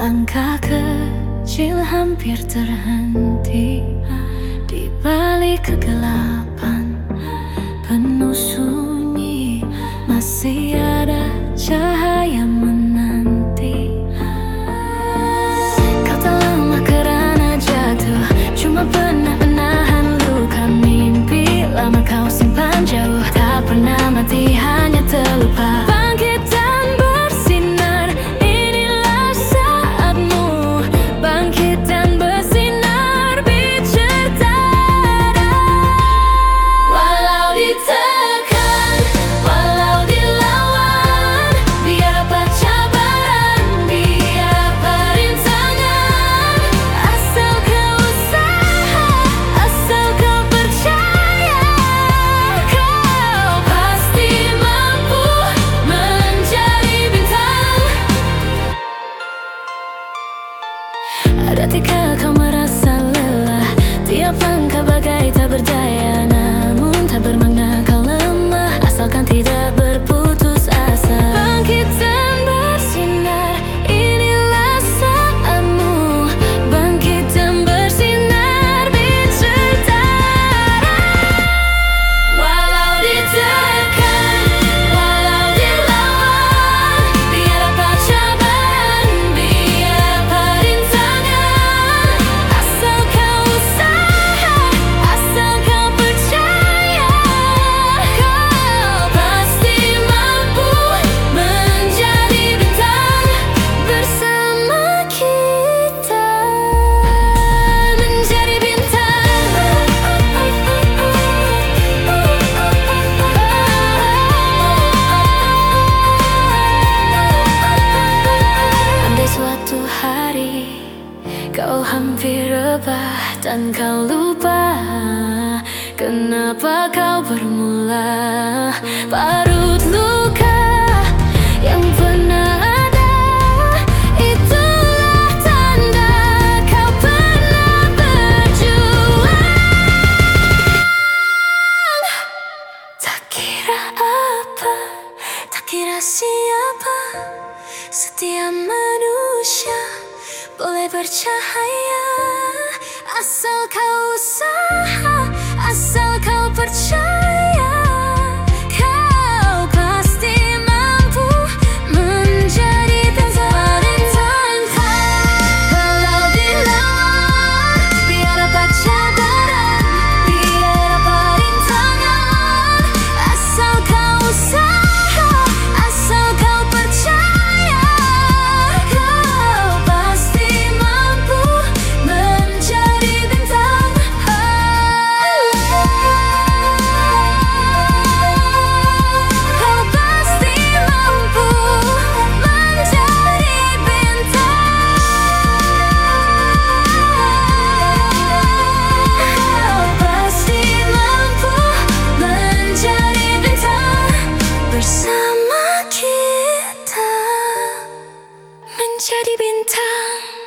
Langkah kecil hampir terhenti. Di balik kegelapan Ketika kau merasa lelah Tiap langkah bagai tak berdaya Kau hampir rebah dan kau lupa Kenapa kau bermula. Parut luka yang pernah ada Itulah tanda kau pernah berjuang. Tak kira apa, tak kira siapa Setiap manusia boleh bercahaya Asal kau usaha, asal kau percaya ใช่冻